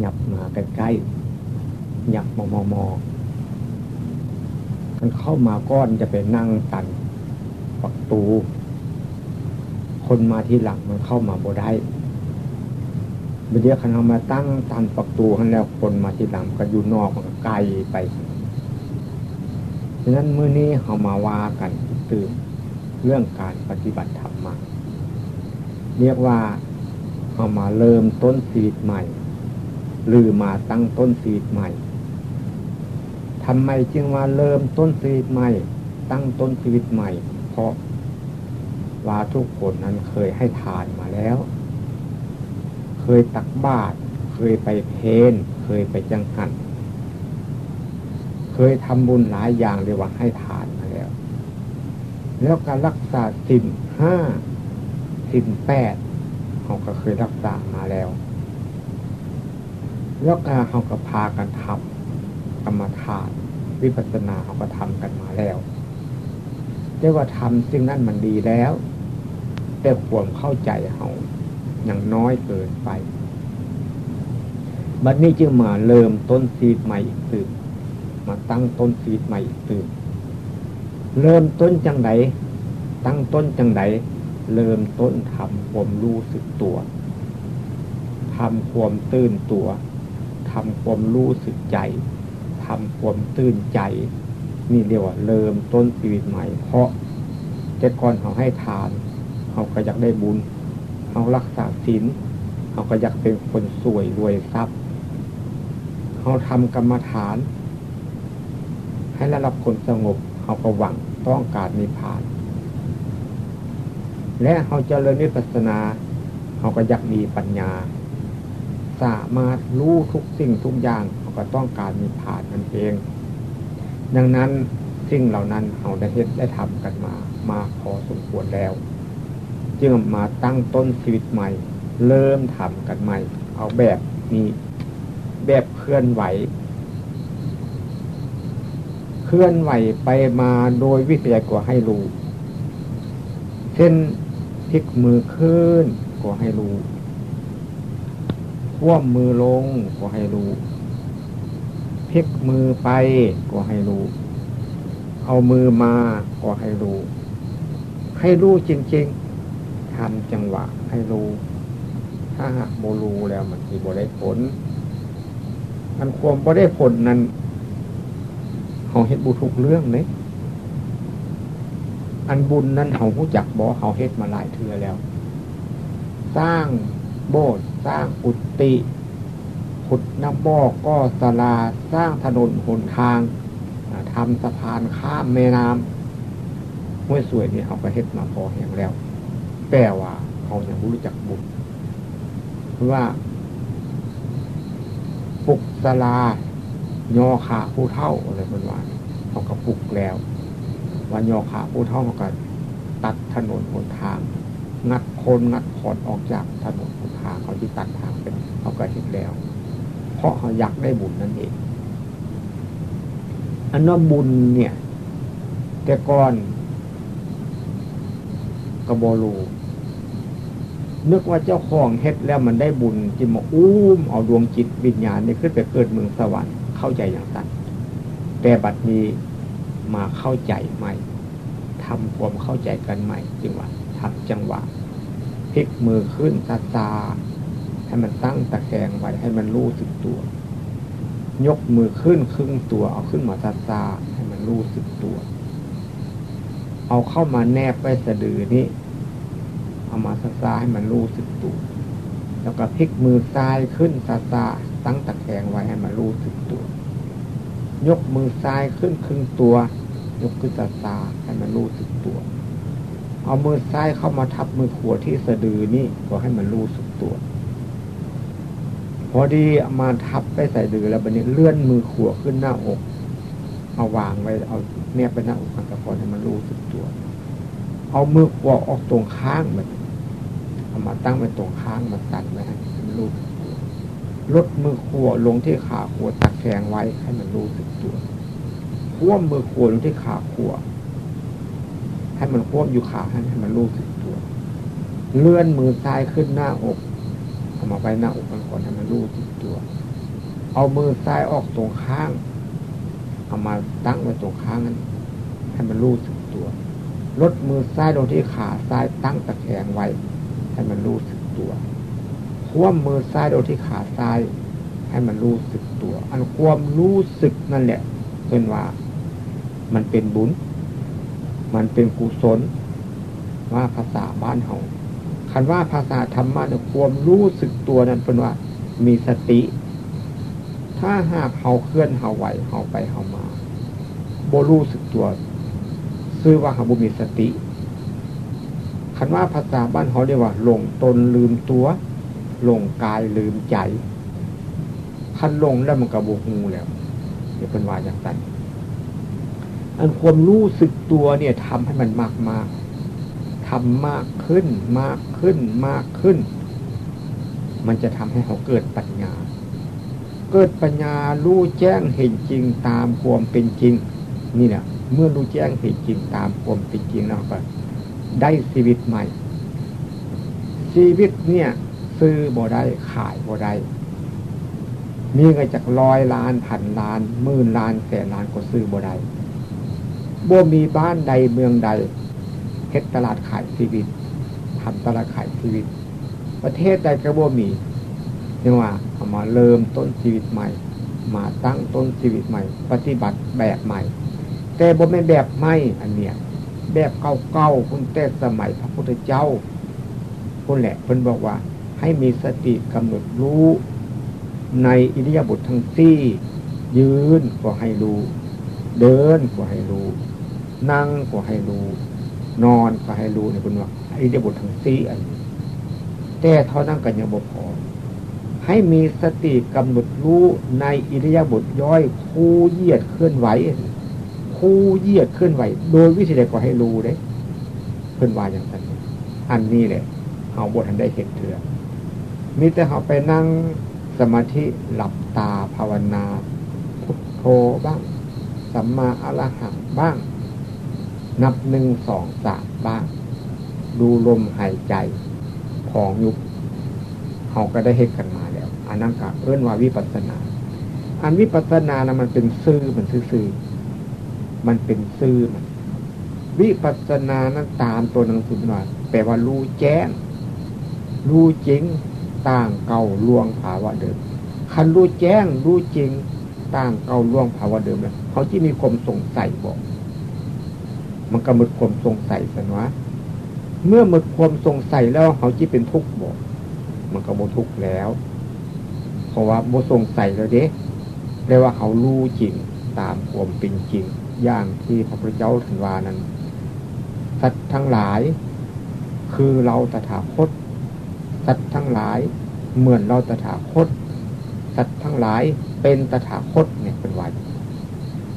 หยับมาใกล้ๆหยับมอมอมอมันเข้ามาก้อนจะไปนั่งตันประตู คนมาที่หลังมันเข้ามาบ่ได้เมื่อเดียวคันเอามาตั้งตันประตูขันแล้วคนมาที่หลังก็อยู่นอกมันไกลไปฉะนั้นเมื่อนี้เขามาว่ากันตื่นเรื่องการปฏิบัติธรรมมา เรียกว่าเอามาเริ่มต้นสีดใหม่ หรือมาตั้งต้นสีดใหม่ทำไมจึงว่าเริ่มต้นชีวิตใหม่ ตั้งต้นชีวิตใหม่ เพราะว่าทุกคนนั้นเคยให้ทานมาแล้ว เคยตักบาตรเคยไปเพนเคยไปจังหันเคยทำบุญหลายอย่างเรียว่าให้ทานมาแล้ว แล้วการรักษาสินห้าสินแปดเขาก็เคยรักษามาแล้ว แล้วการเขาก็พากันทำกรรมฐานวิปัสสนาเขาก็ทำกันมาแล้วเรียกว่าทำสิ่งนั้นมันดีแล้ว แต่ความเข้าใจเขาอย่างน้อยเกินไป บัดนี้จึงมาเริ่มต้นซีดใหม่อีกตื่นมาตั้งต้นซีดใหม่อีกตื่นเริ่มต้นจังไดตั้งต้นจังไดเริ่มต้นทำความรู้สึกตัวทำความตื่นตัว ทำความรู้สึกใจทำความตื่นใจ นี่เรียกว่าเริ่มต้นชีวิตใหม่ เพราะแต่ก่อนเขาให้ทานเขาก็อยากได้บุญเขารักษาศีลเขาก็อยากเป็นคนสวยรวยทรัพย์เขาทำกรรมฐาน ให้ระดับคนสงบเขาก็หวังต้องการนิพพาน และเขาเจริญนิพพานาเขาก็อยากมีปัญญา สามารถรู้ทุกสิ่งทุกอย่างก็ต้องการมีผ่านนั่นเอง ดังนั้นสิ่งเหล่านั้นเราได้เฮ็ดได้ทำกันมา มาพอสมควรแล้ว จึงมาตั้งต้นชีวิตใหม่ เริ่มทำกันใหม่ เอาแบบนี้แบบเคลื่อนไหว เคลื่อนไหวไปมาโดยวิทยากว่าให้รู้ เช่นพลิกมือขึ้นก็ให้รู้ คว่ำมือลงก็ให้รู้พลิกมือไปก็ให้รู้ เอามือมาก็ให้รู้ ให้รู้จริงๆทำจังหวะให้รู้ถ้าหากโมรู้แล้วมันทีบ่ได้ผลมันความบ่ได้ผลนั้นเขาเฮ็ดบุทุกเรื่องเลยอันบุญนั้นเขาผู้จักบอกเขาเฮ็ดมาหลายเทือแล้ว สร้างโบสถ์ สร้างอุติขุดน้ำบ่อก็สลาสร้างถนนหนทางทำสะพานข้ามแม่น้ำห้วยสวยนี่เขาก็เฮ็ดมาพอแห่งแล้วแต่ว่าเขายังรู้จักบุญเพราะว่าปลุกสลายอขาผู้เท่าอะไรเป็นว่าเขาก็ปลุกแล้วว่ายอขาผู้เท่าเขาก็ตัดถนนหนทาง งัดคนงัดขอดออกจากถนนางเขาที่ตัดทางเป็นเขาก็เห็นแล้ว เพราะเขาอยากได้บุญนั่นเองอันนั้นบุญเนี่ย แต่ก่อนกบลูนึกว่าเจ้าของเฮ็ดแล้วมันได้บุญจิมาอุ้มเอาดวงจิตวิญญาณนี่ขึ้นไปเกิดเมืองสวรรค์เข้าใจอย่างนั้นแต่บัดนี้มาเข้าใจใหม่ทำความเข้าใจกันใหม่จึงว่าทำจังหวะ ลิกมือขึ้นซาซาให้มันตั้งตะแคงไว้ให้มันรู้สึกตัว ยกมือขึ้นครึ่งตัว เอาขึ้นมาซาซาให้มันรู้สึกตัว เอาเข้ามาแนบไว้สะดือนี้ เอามาซาซาให้มันรู้สึกตัว แล้วก็พลิกมือซ้ายขึ้นซาซาตั้งตะแคงไว้ให้มันรู้สึกตัว ยกมือซ้ายขึ้นครึ่งตัว ยกขึ้นซาซาให้มันรู้สึกตัว เอามือซ้ายเข้ามาทับมือขวาที่สะดือนี่ก็ให้มันรู้สึกตัว พอดีมาทับไปใส่ดือแล้วบันนี้เลื่อนมือขวขึ้นหน้าอก เอาวางไว้เอาเนี่ยไปหน้าอกกันตะพอนให้มันรู้สึกตัว เอามือขวออกตรงข้างมันเอามาตั้งไว้ตรงข้างมาตัดไว้ให้มันรู้สึกตัวลดมือขวลงที่ขาขวตักแขงไว้ให้มันรู้สึกตัวคว่ำมือขวลงที่ขาขว ให้มันคว่ำอยู่ขาให้ให้มันรู้สึกตัว เลื่อนมือซ้ายขึ้นหน้าอกเอามาไว้หน้าอกกันก่อนให้มันรู้สึกตัว เอามือซ้ายออกตรงข้าง เอามาตั้งไว้ตรงข้างนั้นให้มันรู้สึกตัวลดมือซ้ายลงที่ขาซ้ายตั้งตะแคงไว้ ให้มันรู้สึกตัวคว่ำมือซ้ายลงที่ขาซ้าย ให้มันรู้สึกตัว อันความรู้สึกนั่นแหละเป็นว่า มันเป็นบุญ มันเป็นกุศลว่าภาษาบ้านเฮาคันว่าภาษาธรรมะเนี่ยความรู้สึกตัวนั้นเป็นว่ามีสติ ถ้าหากเฮาเคลื่อนเฮาไหวเฮาไปเฮามาโบรู้สึกตัวซื้อว่าเฮาบุมีสติคันว่าภาษาบ้านเขาเรียกว่าหลงตนลืมตัวหลงกายลืมใจคันลงแล้วมันกระโบหูแล้วเดี๋ยวเป็นว่าอย่างนั้น อันความรู้สึกตัวเนี่ยทำให้มันมากมากทำมากขึ้น มากขึ้น มากขึ้น มันจะทำให้เขาเกิดปัญญา เกิดปัญญารู้แจ้งเห็นจริงตามความเป็นจริง นี่แหละเมื่อรู้แจ้งเห็นจริงตามความเป็นจริงแล้วก็ได้ชีวิตใหม่ ชีวิตเนี่ย ซื้อบ่ได้ขายบ่ได้มีเงินจากร้อยล้านพันล้านหมื่นล้านแสนล้านก็ซื้อบ่ได้ บ่มีบ้านใดเมืองใดเฮ็ดตลาดขายชีวิตทำตลาดขายชีวิต ประเทศใดก็บ่มีนี่ว่าเอามาเริ่มต้นชีวิตใหม่ มาตั้งต้นชีวิตใหม่ ปฏิบัติแบบใหม่ แต่บ่ไม่แบบใหม่อันเนี้ยแบบเก่าๆคุณแต่สมัยพระพุทธเจ้าคุณแหละเพิ่นบอกว่า ให้มีสติกำหนดรู้ ในอิริยาบถททั้งสี่ยืนก็ให้รู้ เดินก็ให้รู้ นั่งก็ให้รู้ นอนก็ให้รู้เนี่ยคุณว่าอิริยาบถททั้งสี่อันแต่เท่านั้นกันยังบ่พอให้มีสติกำหนดรู้ในอิริยาบถย่อย คู่เยียดเคลื่อนไหว คู่เยียดเคลื่อนไหว โดยวิธีใดก็ให้รู้เด้เคลื่อนไหวอย่างนั้นอันนี้แหละเอาบททันได้เห็นเถื่อมีแต่เขาไปนั่งสมาธิหลับตาภาวนาพุทโธบ้างสัมมาอรหังบ้าง นับหนึ่งสองสามบ้าง ดูลมหายใจของยุบเขาก็ได้เห็นกันมาแล้ว อันนั้นก็เอื้อนว่าวิปัสนา อันวิปัสนานะมันเป็นซื่อมันซื่อมันเป็นซื่อมันวิปัสนานั้นตามตัวหนังสือหน่อยแปลว่ารู้แจ้ง รู้จริงต่างเก่าล่วงภาวะเดิม คันรู้แจ้ง รู้จริงต่างเก่าล่วงภาวะเดิมเลยเขาที่มีความสงสัยบอก มันก็หมดความสงสัยสันวะเมื่อหมดความสงสัยแล้วเขาที่เป็นทุกข์บอกมันก็โมทุกข์แล้ว เพราะว่าโมสงสัยแล้วเด้เรียกว่าเขารู้จริงตามความเป็นจริง อย่างที่พระพุทธเจ้าทันวานั้นสัตว์ทั้งหลาย คือเราตถาคตสัตว์ทั้งหลายเหมือนเราตถาคตสัตว์ทั้งหลายเป็นตถาคตเนี่ยเป็นวัน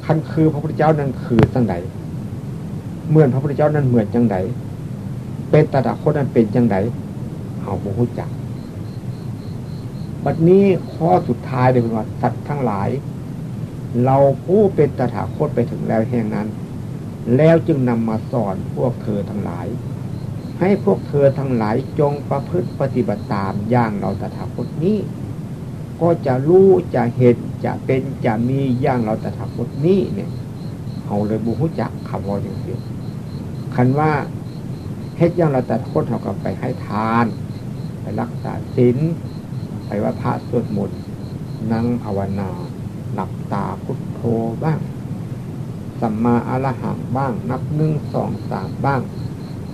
คันคือพระพุทธเจ้านั้นคือจังได เหมือนพระพุทธเจ้านั้นเหมือนจังไดเป็นตถาคตนั้นเป็นจังไดเอาบุหุจักบัดนี้ข้อสุดท้ายเลยเป็นว่าสัตว์ทั้งหลาย เราผู้เป็นตถาคตไปถึงแล้วแห่งนั้น แล้วจึงนำมาสอนพวกเธอทั้งหลาย ให้พวกเธอทั้งหลายจงประพฤติปฏิบัติตามอย่างเราตถาคตนี้ ก็จะรู้จะเห็นจะเป็นจะมีอย่างเราตถาคตนี้เนี่ยเอาเลยบุหุจักคำว่าอย่างเดียว คันว่าเฮ็ดย่างเราแตถาคตเท่ากับไปให้ทาน ไปรักษาศีลไปว่าพระสวดมนต์นั่งภาวนา หลับตาพุทโธบ้าง สัมมาอรหังบ้าง นับหนึ่งสองสามบ้าง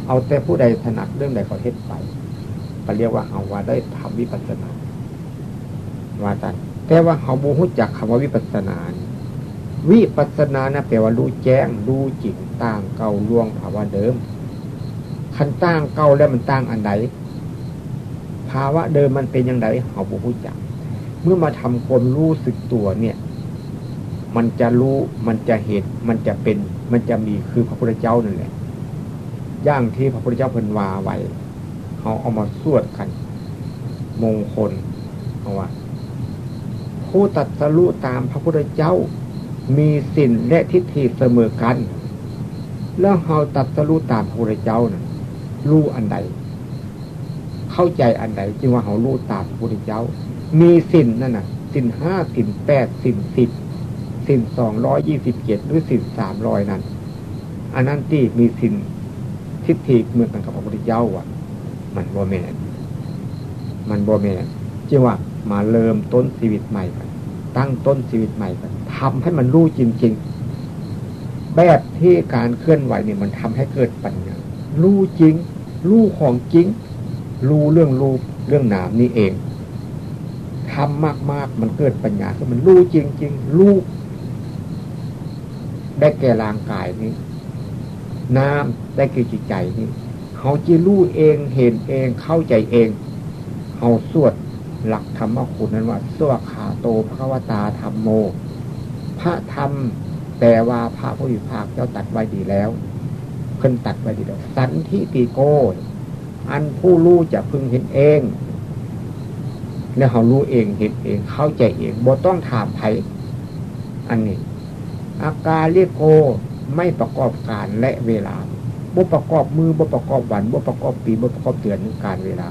เอาแต่ผู้ใดถนัดเรื่องใดก็เฮ็ดไปก็เรียกว่าเอาว่าได้ทำวิปัสสนาว่าจันแต่ว่าเขาบูฮุจักคำว่าวิปัสสนา วิปัสสนานะแปลว่ารู้แจ้งรู้จริง ต่างเก่าล่วงภาวะเดิม คันตั้งเก่าแล้วมันตั้งอันใดภาวะเดิมมันเป็นอย่างไรเขาบูฮุจักเมื่อมาทำคนรู้สึกตัวเนี่ย มันจะรู้มันจะเห็นมันจะเป็น มันจะมีคือพระพุทธเจ้านั่นแหละย่างที่พระพุทธเจ้าเพิ่นวาไว้เขาเอามาสวดกัน มงคลเอาว่าผู้ตัดสรู้ตามพระพุทธเจ้ามีสินและทิฏฐิเสมอกัน แล้วเขาตัดสรู้ตามพระเจ้านะ่ะรู้อันใด เข้าใจอันใดจึงว่าเขารู้ตามพระเจ้า มีสินนั่นน่ะ สินห้าสินแปดสินสิบสินสองร้อยยี่สิบเจ็ดหรือสินสามร้อยนั้น อันนั้นที่มีสินทิฏฐิเหมือนกันกับพระพุทธเจ้าอะ มันบ่แมนมันบ่แมนจึงว่ามาเริ่มต้นชีวิตใหม่กันตั้งต้นชีวิตใหม่กันทำให้มันรู้จริงๆ แบบที่การเคลื่อนไหวเนี่ยมันทำให้เกิดปัญญารู้จริง รู้ของจริง รู้เรื่องรูปเรื่องนามนี่เองทำมากๆมันเกิดปัญญาคือมันรู้จริงๆรู้ได้แก่ร่างกายนี้น้ำได้แก่จิตใจนี้เขาจะรู้เองเห็นเองเข้าใจเองเขาสวดหลักธรรมคุณนั้นว่าสวขาโตพระวตาธรรมโม พระธรรม แต่ว่าพระผู้วิภาคเจ้าตัดไว้ดีแล้วเพิ่นตัดไว้ดีแล้ว สันทิติโก อันผู้รู้จะพึงเห็นเอง แล้วเขารู้เองเห็นเอง เข้าใจเองบ่ต้องถามไผอันนี้ อาการเรียกโกไม่ประกอบการและเวลาบ่ประกอบมือบ่ประกอบวันบ่ประกอบปีบ่ประกอบเดือนการเวลา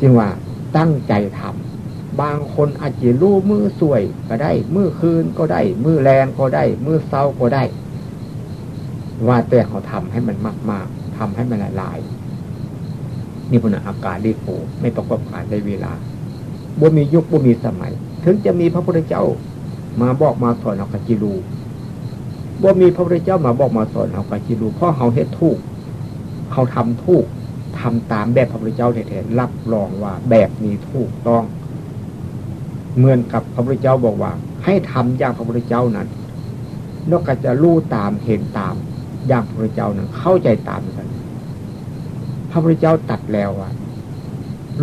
จึงว่าตั้งใจทำ บางคนอาจจะรู้มือสวยก็ได้ มือคืนก็ได้ มือแรงก็ได้ มือเศร้าก็ได้ ว่าแต่เขาทำให้มันมากๆทำให้มันละลาย นี่พนอาการดีโกไม่ประกอบการในเวลาบ่มียุคบ่มีสมัย ถึงจะมีพระพุทธเจ้า มาบอกมาสอนเอากจิรูบ่มีพระพุทธเจ้ามาบอกมาสอนเอากจิรูเพราะเขาเฮ็ดถูก เขาทำถูกทำตามแบบพระพุทธเจ้าแท้ๆรับรองว่าแบบนี้ถูกต้อง เหมือนกับพระพุทธเจ้าบอกว่า ให้ทำอย่างพระพุทธเจ้านั้นนอกจากจะรู้ตามเห็นตามอย่างพระพุทธเจ้านั้นเข้าใจตามกันพระพุทธเจ้าตัดแล้วว่า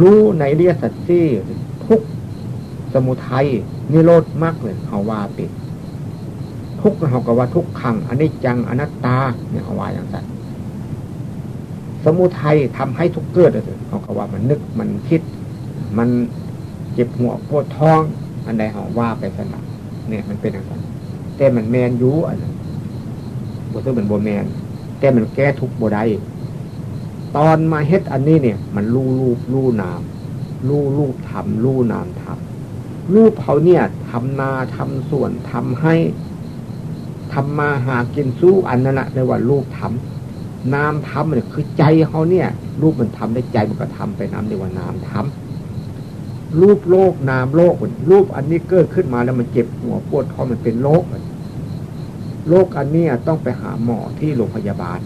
รู้ในเรียสัตซี่ทุกสมุทัยนิโรธมากเลยเขาว่าปิดทุกเขาก็ว่าทุกขังอันนี้จังอนัตตาเนี่ยเขาว่าอย่างนั้นสมุทัยทำให้ทุกเกิดเลยเขาก็ว่ามันนึกมันคิด มัน เจ็บหัวปวดท้อง อันใดเขาว่าไปสนับเนี่ยมันเป็นอย่างนั้นแต่มันแมนยูอันนั้นบทตัวเป็นโบแมน แต่มันแก้ทุกโบได้ตอนมาเฮ็ดอันนี้เนี่ย มันลู่รูปลู่นามลู่รูปทำลู่นามทำรูปเขาเนี่ยทำนาทำสวนทำให้ทำมาหากินสู้อันนั้นแหละเรียกว่ารูปทำนามทำเนี่ยคือใจเขาเนี่ย รูปมันทำได้ใจมันก็ทำไปน้ำเรียกว่านามทำ รูปโลกนามโลกรูปอันนี้เกิดขึ้นมาแล้วมันเจ็บหัวปวดท้องมันเป็นโรคโรคอันนี้ต้องไปหาหมอที่โรงพยาบาล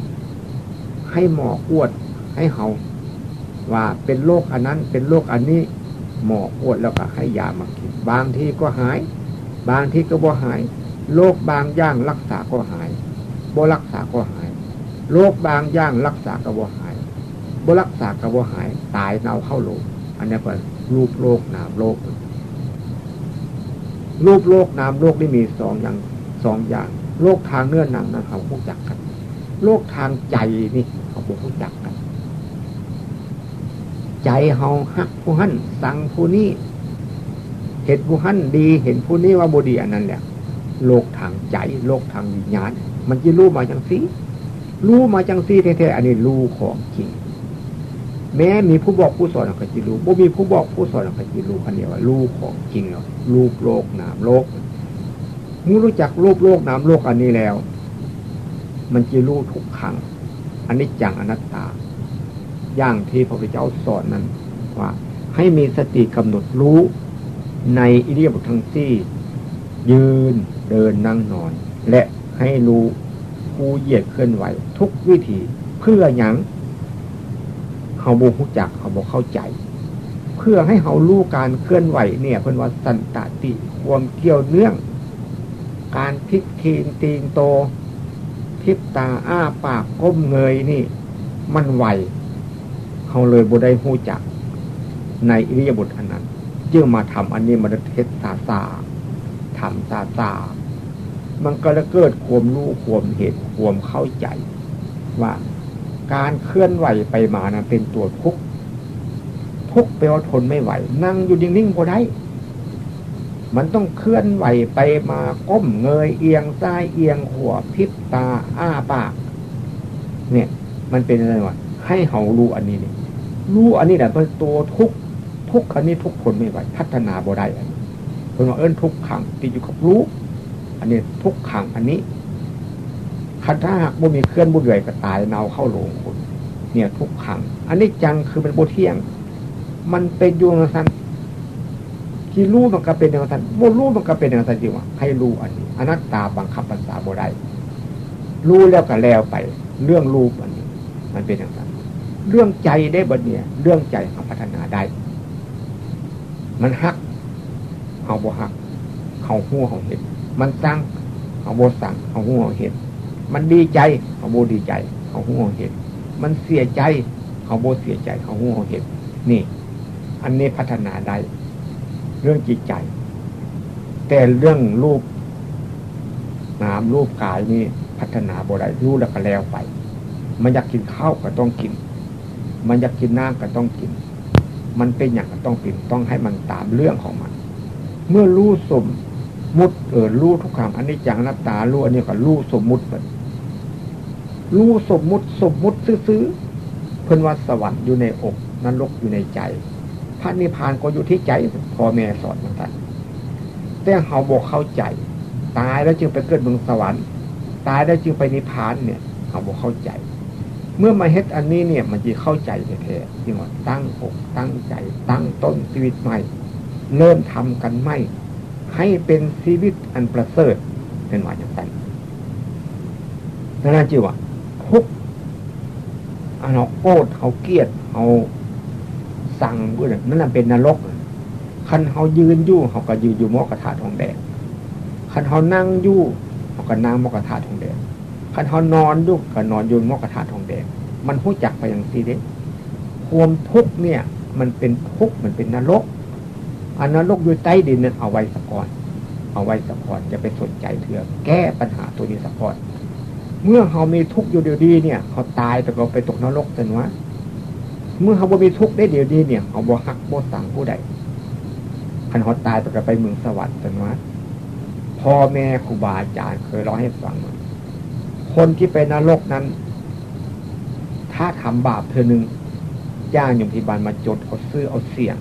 ให้หมอกวดให้เขาว่าเป็นโรคอันนั้นเป็นโรคอันนี้หมอปวดแล้วก็ให้ยามากินบางทีก็หาย บางทีก็บ่หายโรคบางอย่างรักษาก็หายบ่รักษาก็หายโรคบางอย่างรักษาก็บ่หายบ่รักษาก็บ่หาย ตายเน่าเข้าโลกอันนี้เป็น รูปโรคนามโรครูปโรคนามโรคนี่มีสองอย่างสองอย่างโรคทางเนื้อหนังนั้นเขาพูดจักกันโรคทางใจนี่เขาพูดจักกัน ใจเฮาฮักผู้หันสั่งผู้นี้เห็นผู้หันดี เห็นผู้นี้ว่าบดีอันนั้นแหละโลกทางใจ โลกทางวิญญาณ มันจะรู้มาจังสีรู้มาจังสีแท้ๆอันนี้รู้ของจริง แม้มีผู้บอกผู้สอนก็จะรู้บ่มีผู้บอกผู้สอนก็จะรู้อันนี้ว่ารู้ของจริงเนาะรูปโลกนามโลกมื่รู้จักรูปโลกนามโลกอันนี้แล้ว มันจะรู้ทุกขังอันนี้จังอนัตตา อย่างที่พระพุทธเจ้าสอนนั้นว่า ให้มีสติกำหนดรู้ในอิเดียบททั้งสี่ ยืนเดินนั่งนอน และให้รู้ผู้เหยียดเคลื่อนไหว ทุกวิธีเพื่ออยัง เขาบูฮุจักเขาบอกเข้าใจ เพื่อให้เขารู้การเคลื่อนไหวเนี่ยเพื่อนว่าสันตติความเกี่ยวเนื่อง การพลิกทีนตีนโตทิพตาอ้าปากก้มเงยนี่ มันไหวเขาเลยบุได้หูจัก ในอิริยาบถอันนั้นจึงมาทำอันนี้มาเทศซาซาทำซาซามันก็จะเกิดความรู้ความเหตุความเข้าใจ ว่า การเคลื่อนไหวไปมานะเป็นตัวทุกข์ทุกไปว่าทนไม่ไหว นั่งอยู่นิ่งๆพอได้ มันต้องเคลื่อนไหวไปมาก้มเงยเอียงซ้ายเอียงหัวพิบตา อ้าปาก เนี่ย มันเป็นอะไรวะให้เขารู้อันนี้เนี่ยรู้อันนี้แหละเป็นตัวทุกข์ทุกข์อันนี้ทุกคนไม่ไหว พัฒนาบ่ได้อันนี้เพิ่นว่าเอิ้นทุกขังติดอยู่กับรู้ อันนี้ทุกขังอันนี้ คันถ้าหากบ่มีเคลื่อนบุเดือยก็ตายเนาเข้าโลงคนเนี่ยทุกขัง อันนี้จังคือเป็นโบเที่ยง มันเป็นอยู่ในสันที่รู้มันก็เป็นอย่างนั้นโมรู้มันก็เป็นอย่างนั้นจริงว่าให้รู้อันนี้ อนัตตาบังคับภาษาโบได้รู้แล้วก็แล้วไป เรื่องรูปอันนี้ มันเป็นอย่างนั้นเรื่องใจได้บทเนี่ยเรื่องใจเขาพัฒนาได้ มันหักเขาบ่หักเขาหัวเขาเห็น มันสั่งเขาโบสั่งเขาหัวเขาเห็น มันดีใจเขาโบดีใจเขาหัวเขาเห็น มันเสียใจเขาโบเสียใจเขาหัวเขาเห็น นี่ อันนี้พัฒนาได้เรื่องจิตใจ แต่เรื่องรูปนามรูปกายนี่พัฒนาบ่ได้รู้แล้วก็แล้วไป มันอยากกินข้าวก็ต้องกิน มันอยากกินน้ำก็ต้องกิน มันเป็นอย่างก็ต้องกินต้องให้มันตามเรื่องของมัน เมื่อรู้สม มุติเออรู้ทุกครั้งอันนี้จังนัตตารู้อันนี้ก็รู้สมมุติมันรู้สมมุติสมมุติซื้อเพิ่นว่าสวรรค์อยู่ในอกนรกอยู่ในใจพระนิพพานก็อยู่ที่ใจพ่อแม่สอนมาท่านแต่เขาบอกเข้าใจ ตายแล้วจึงไปเกิดเมืองสวรรค์ ตายแล้วจึงไปนิพพานเนี่ยเขาบอกเข้าใจ เมื่อมาเฮ็ดอันนี้เนี่ยมันจะเข้าใจแท้ๆจึงว่าตั้งอกตั้งใจ ตั้งต้นชีวิตใหม่ เริ่มทำกันไม่ ให้เป็นชีวิตอันประเสริฐเป็นว่าอย่างนั้นนั่นจีว่าทุกอันเขาโกรธเขาเกลียดเขาสั่งพูดนั่นเป็นนรกคันเขายืนยู่เขาก็ยืนอยู่มอกระทะทองแดงคันเขานั่งยู่เขาก็นั่งมอกระทะทองแดงคันเขานอนยู่ก็นอนอยู่มอกระทะทองแดงมันหู้จักไปอย่างสีเด้ความทุกเนี่ย มันเป็นทุกมันเป็นนรก อันนรกอยู่ใต้ดินนั้นเอาไว้สะก่อน เอาไว้สะก่อนจะไปสนใจเถื่อแก้ปัญหาตัวนี้สะก่อนเมื่อเขามีทุกข์อยู่เดียวดีเนี่ยเขาตายแต่ก็ไปตกนรกแต่ว่าเมื่อเขาบ่มีทุกข์ได้เดียวดีเนี่ยเขาบ่หักบ่สั่งผู้ใดขันเขาตายไปไปเมืองสวรรค์แต่ว่าพ่อแม่ครูบาอาจารย์เคยร้องให้ฟังคนที่ไปนรกนั้น ถ้าทำบาปเธอหนึ่งจ้างยมพิบาลมาจดเอาซื้อเอาเสียง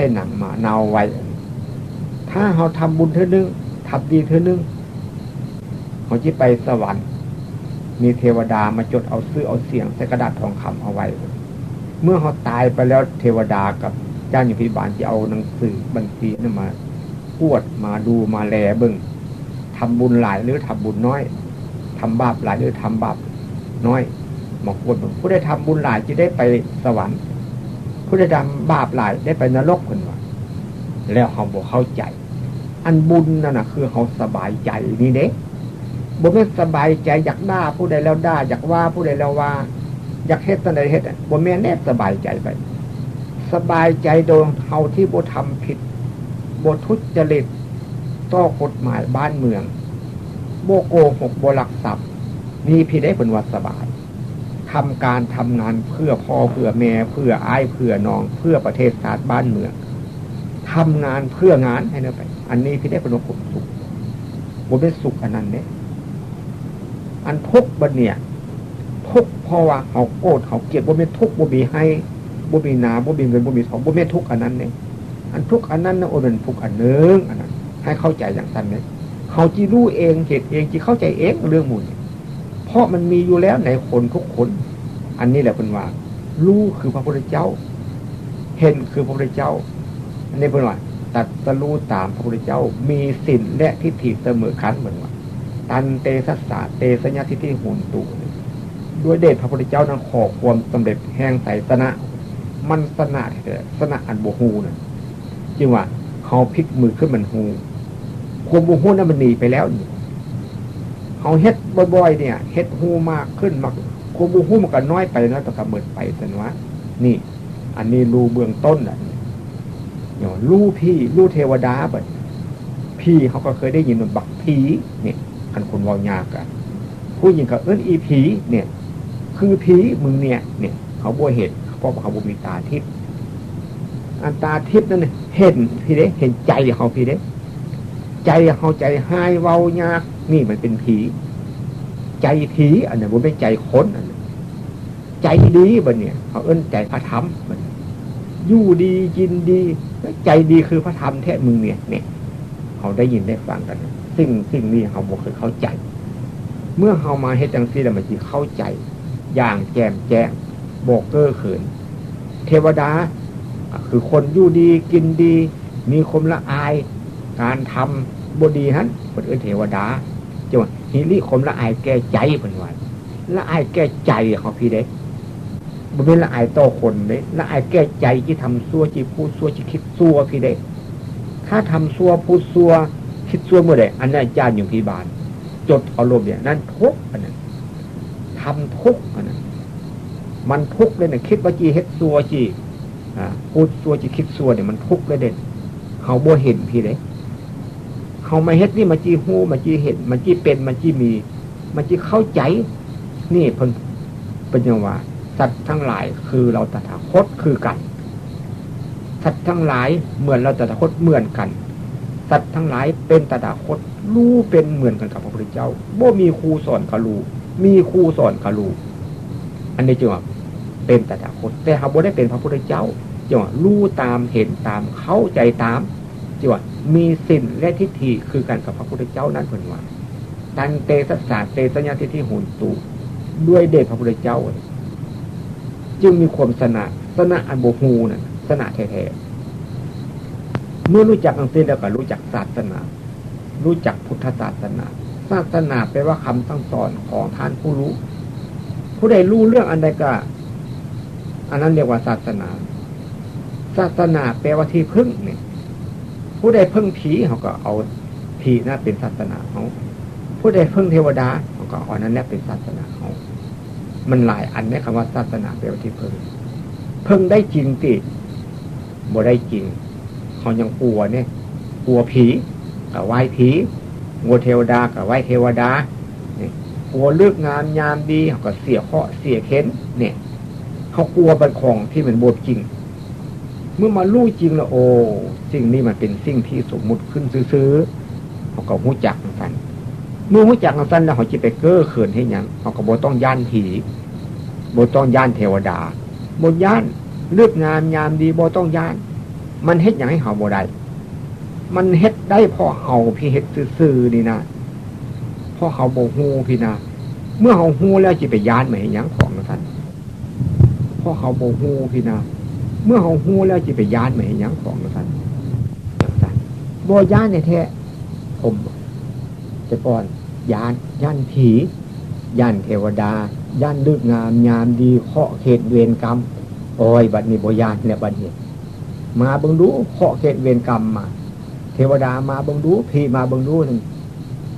ส้หนังมาเนาไว้ ถ้าเขาทำบุญเธอหนึ่งทำดีเธอหนึ่งเขาจะไปสวรรค์ มีเทวดามาจดเอาซื้อเอาเสียงใส่กระดาษทองคำเอาไว้ เมื่อเขาตายไปแล้วเทวดากับเจ้าอยู่พิบาลที่เอาหนังสือบัญชีนี่มาพวดมาดูมาแลเบิ่งทำบุญหลายหรือทำบุญน้อยทำบาปหลายหรือทำบาปน้อยมาควรเบิ่งผู้ได้ทำบุญหลายจะได้ไปสวรรค์ ผู้ได้ทำบาปหลายได้ไปนรกคนว่าแล้วเขาบอกเข้าใจ อันบุญนั่นนะคือเขาสบายใจนี่เด็กบุญไม่สบายใจอยากด่าผู้ใดแล้วด่าอยากว่าผู้ใดแล้วว่า อยากเฮ็ดตันใดเฮ็ดบ่แม่แน่สบายใจไป สบายใจโดยเฮาที่บ่ทำผิดบ่ทุจริตต่อกฎหมายบ้านเมืองบ่โกหกบ่หลักทรัพย์นี่พี่ได้เป็นวัดสบาย ทำการทำงานเพื่อพ่อเพื่อแม่เพื่ออ้ายเพื่อน้อง เพื่อประเทศชาติบ้านเมืองทำงานเพื่องานให้เนี่ยไป อันนี้พี่ได้เป็นความสุขบ่เป็นสุขอันนั้นเนี่ยอันทุกบันเนี่ยทุกเพราะว่าเขาโกรธเขาเกลียดบ่มีทุกบ่มีให้บ่มีนาบ่มีเงินบ่มีทองบ่มีทุกอันนั้นเนี่ยอันทุกอันนั้นนะโอ้เป็นทุกอันหนึ่งอันนั้นให้เข้าใจอย่างสั้นเนี่ยเขาจีรู้เองเหตุเองจีเข้าใจเองเรื่องมูลเพราะมันมีอยู่แล้วในคนทุกคน อันนี้แหละเป็นว่ารู้คือพระพุทธเจ้า เห็นคือพระพุทธเจ้า อันนี้เป็นว่าตัดสรู้ตามพระพุทธเจ้า มีสินและทิฏฐิเสมอคันเหมือนว่าตันเตสัสสะเตสัญญาทิฏฐิหุนตุด้วยเดชพระพุทธเจ้านั้นขอความสำเร็จแห่งไสสนะ มันสนะเถอะสนะอันโบหูนะจึงว่าเขาพลิกมือขึ้นมันหูความโบหูนั้นมันหนีไปแล้วนี่ เขาเฮ็ดบ่อยๆเนี่ยเฮ็ดหูมากขึ้นมากความโบหูมันก็น้อยไปนะต่กระเบิดไปแต่ว่านี่ อันนี้รูเบื้องต้นอะเนาะรูพี่รูเทวดาแบบพี่เขาก็เคยได้ยินบักผีเนี่ยคันคนวายากอะผู้หญิงก็เอิ้นอีผีเนี่ย คือผีมึงเนี่ย เนี่ย เขาบ่เห็นเพราะเขาบ่มีตาทิพย์อันตาทิพย์นั่นเห็นพี่เด้เห็นใจเขาพี่เด้ ใจเขาใจหายเว้ายากนี่มันเป็นผี ใจผีอันนี้บ่เป็นใจคนอันนี้ใจดีบ่เนี่ยเขาเอิ้นใจพระธรรมมันอยู่ดีกินดี ใจดีคือพระธรรมแท้มึงเนี่ยเนี่ยเขาได้ยินได้ฟังกันสิ่งสิ่งนี้เขาบอกเคยเข้าใจ เมื่อเขามาเฮ็ดจังซี่แล้วมันจะเข้าใจ อย่างแจ่มแจ้งบอกเก้อเขิน เทวดา คือคนอยู่ดีกินดี มีคมละอาย การทำบดีนั้นคนอื่นเทวดาจังหวะฮิริคมละอายแก้ใจเป็นวันละอายแก้ใจเขาพี่เด็กบ่เป็นละอายต่อคนเลยละอายแก้ใจที่ทำซัวที่พูดซัวที่คิดซัวพี่เด็กถ้าทำซัวพูดซัวคิดซัวเมื่อใดอันนั้นจานอยู่ที่บานจดอารมณ์เนี่ยนั่นทุกอันนั้นทำทุกอันนั้นมันทุกเลยเนี่ยคิดว่าจีเฮ็ดซัวจีพูดซัวจีคิดซัวเนี่ยมันทุกเลยเด่นเขาบ่เห็นพี่เลย เขามาเฮ็ดนี่มาจีหูมาจีเห็นมันจีเป็นมันจีมี มันจีเข้าใจ นี่เพิ่นเป็นยังว่าสัตว์ทั้งหลายคือเราตถาคตคือกัน สัตว์ทั้งหลายเหมือนเราตถาคตเหมือนกัน สัตว์ทั้งหลายเป็นตถาคตรู้เป็นเหมือนกันกับพระพุทธเจ้าบ่มีครูสอนกะลูมีครูสอนกะลูอันนี้จึงว่าเป็นตถาคตแต่เขาบ่ได้เป็นพระพุทธเจ้าจึงว่ารู้ตามเห็นตามเข้าใจตามจึงว่า มีสินและทิฏฐิคือกันกับพระพุทธเจ้านั้นเพิ่นว่าตันเตสสสาเตสัญญาทิฏฐิหุนตูด้วยเดชพระพุทธเจ้า จึงมีความสนะสนะอันโบหูนะ่ะสนะแท้ๆเมื่อรู้จักอังสิ้นแล้วก็รู้จักศาสนา รู้จักพุทธศาสนา ศาสนาแปลว่าคำสั่งสอนของท่านผู้รู้ ผู้ใดรู้เรื่องอันใดก็อันนั้นเรียกว่าศาสนา ศาสนาแปลว่าที่พึ่งเนี่ย ผู้ใดพึ่งผีเขาก็เอาผีนั่นเป็นศาสนาเขาผู้ใดพึ่งเทวดาเขาก็เอานั้นแหละเป็นศาสนาเขามันหลายอันในคำว่าศาสนาเปลวที่เพิ่งเพิ่งได้จริงติบ่ได้จริงเขายังกลัวเนี่ยกลัวผีกับไหวผีกลัวเทวดากับไหวเทวดาเนี่ยกลัวเลือกงานยามดีเขาก็เสียเคาะเสียเค้นเนี่ย เขากลัวบันของที่มันบวจริง เมื่อมาลู่จริงแล้วโอ้สิ่งนี้มันเป็นสิ่งที่สมมุติขึ้นซื้อเขาก็หูจักกันเมื่อหูจักนสั้นแล้วเขาจะไปเก้อเขินให้ยังเขาก็บต้องย่านผีบต้องย่านเทวดาบย่านเลือกงามยามดีบต้องย่าน มันเฮ็ดอย่างให้เขาบได้มันเฮ็ดได้พอเขาพี่เฮ็ดซื่อๆนี่นะพอเขาโบหูพี่นะเมื่อเขาหูแล้วจะไปย่านไหมยังของท่นพอเขาโบหูพี่นะ เมื่อเขาหูแล้วจะไปย่านไหมยังของท่านโบย่านเนี่ยแท้ผมจะก่อนยานย่านผีย่านเทวดาย่านลึกงามยามดีเคาะเขตเวรกรรมโอ้ยบัดนี้บ่ยานเนี่ยบัดนี้มาเบิ่งดูเคาะเขตเวรกรรมมาเทวดามาเบิ่งดูผีมาเบิ่งดูนึง